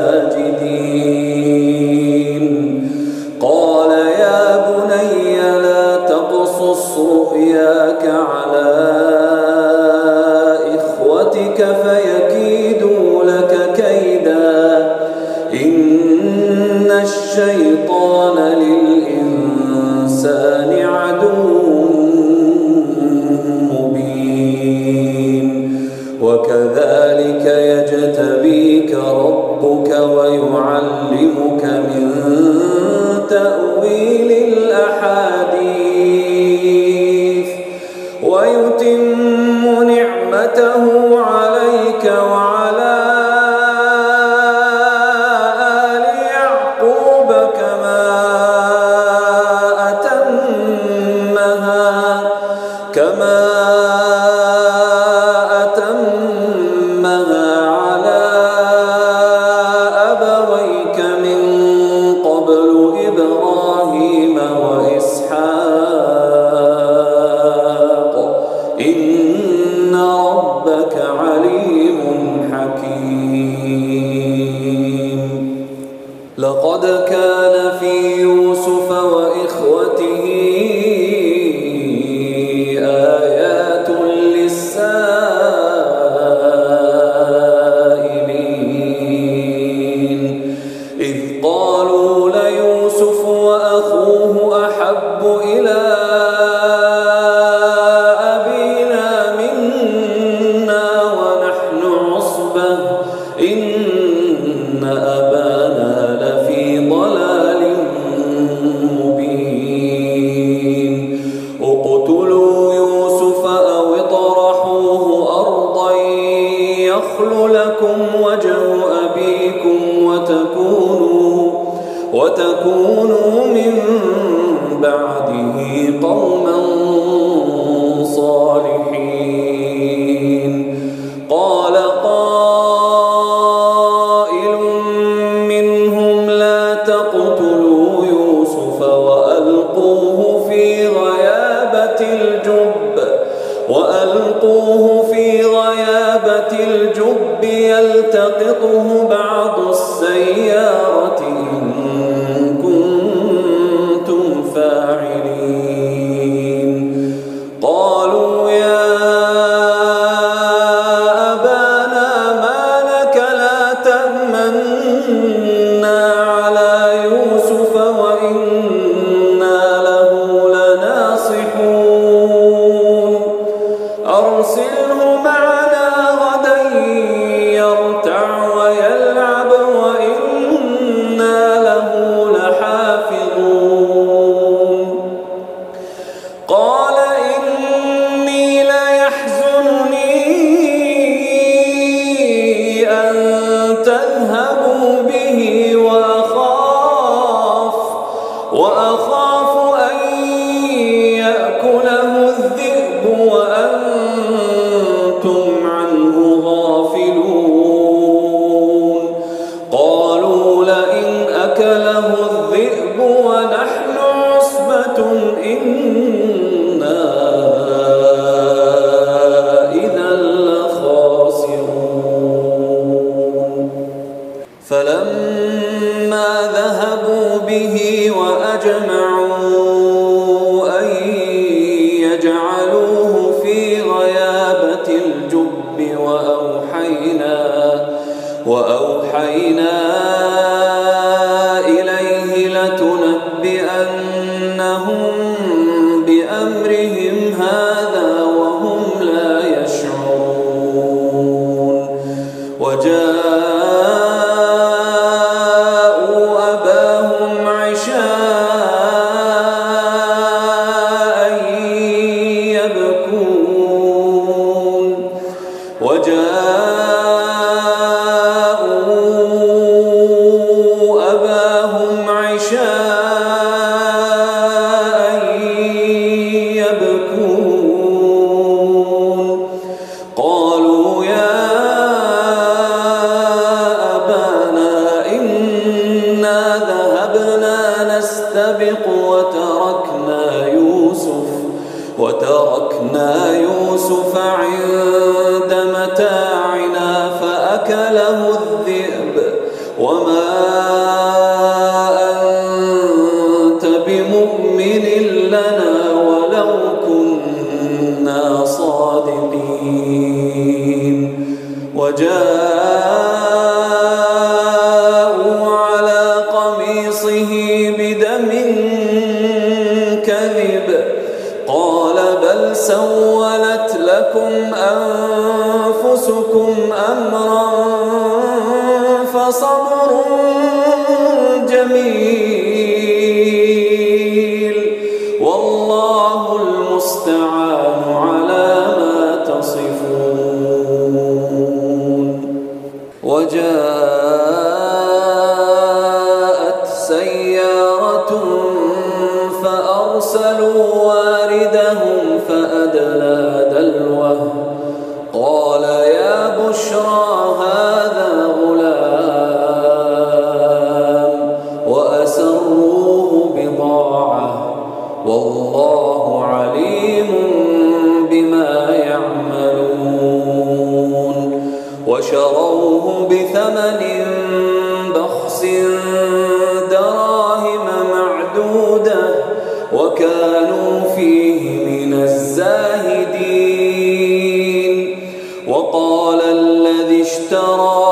ساجدين ما ذهبوا به وأجمعوا وتركنا يوسف عند متاعنا فأكله الذئب وما سولت لكم أنفسكم أمرا قال يا بشرى افتراه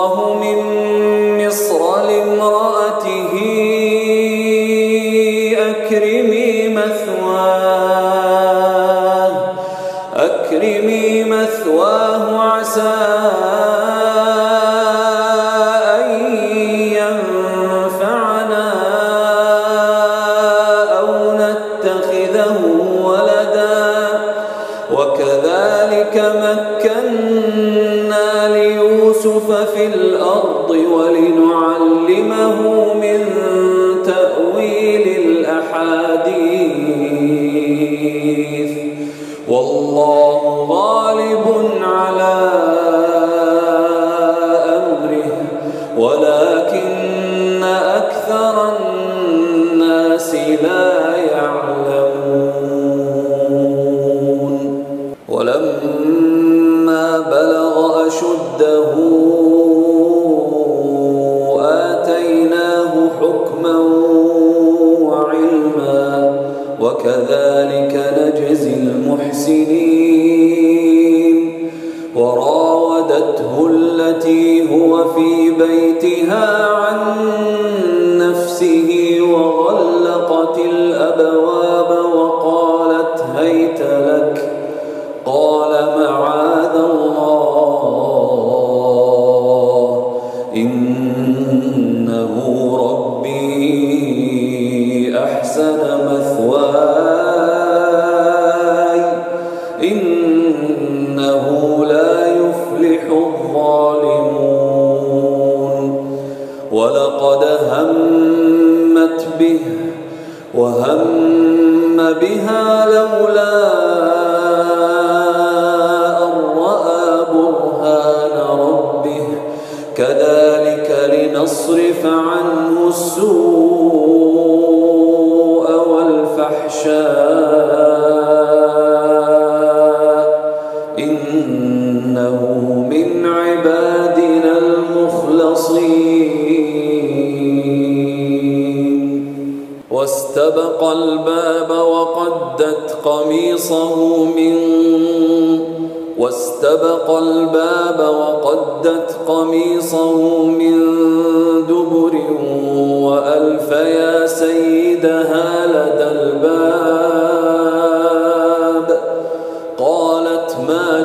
ليعلمه من تأويل الأحاديث. والله حكما وعلما وكذلك نجزي المحسنين. أحسن مثواي.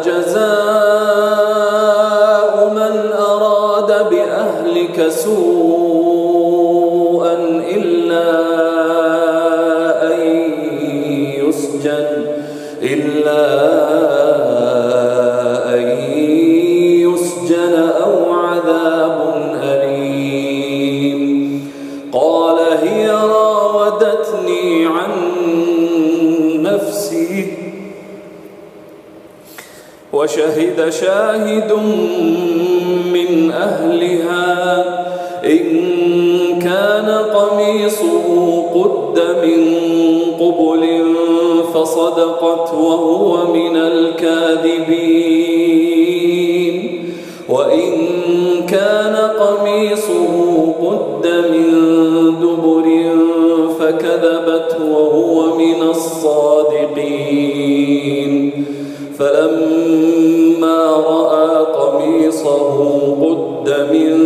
جزاء من أراد بأهلك سوءا شاهد من أهلها. إن كان قميصه قد من قبل فصدقت وهو من الكاذبين. وإن كان قميصه لابد من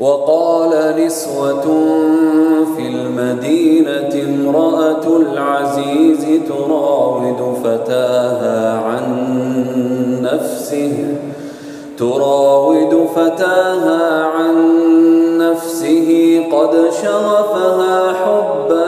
وقال نسوة في المدينة امرأة العزيز تراود فتاها عن نفسه تراود فتاها عن نفسه قد شغفها حبا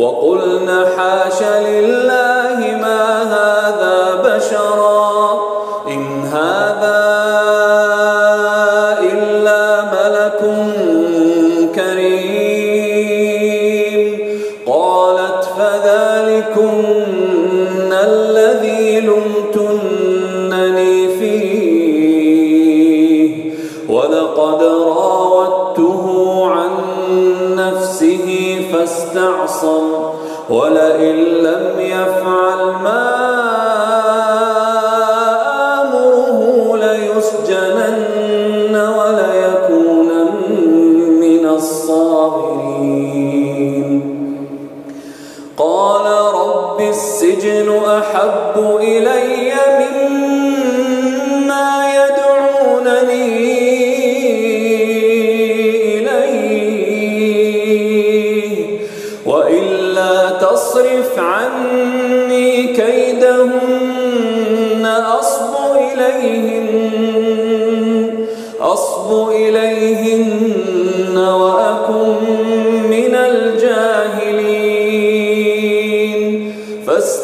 وقلنا حاش لله.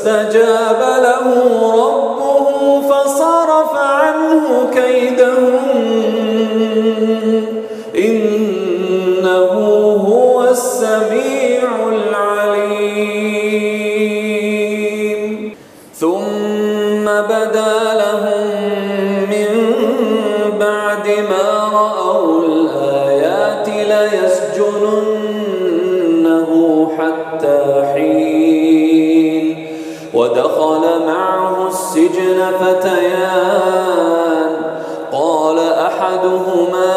فاستجاب ودخل معه السجن فتيان. قال أحدهما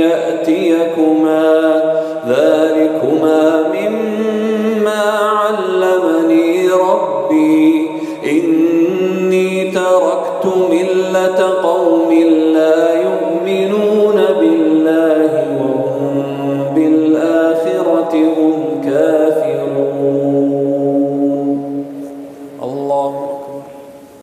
يأتيكما ذلكما مما علمني ربي.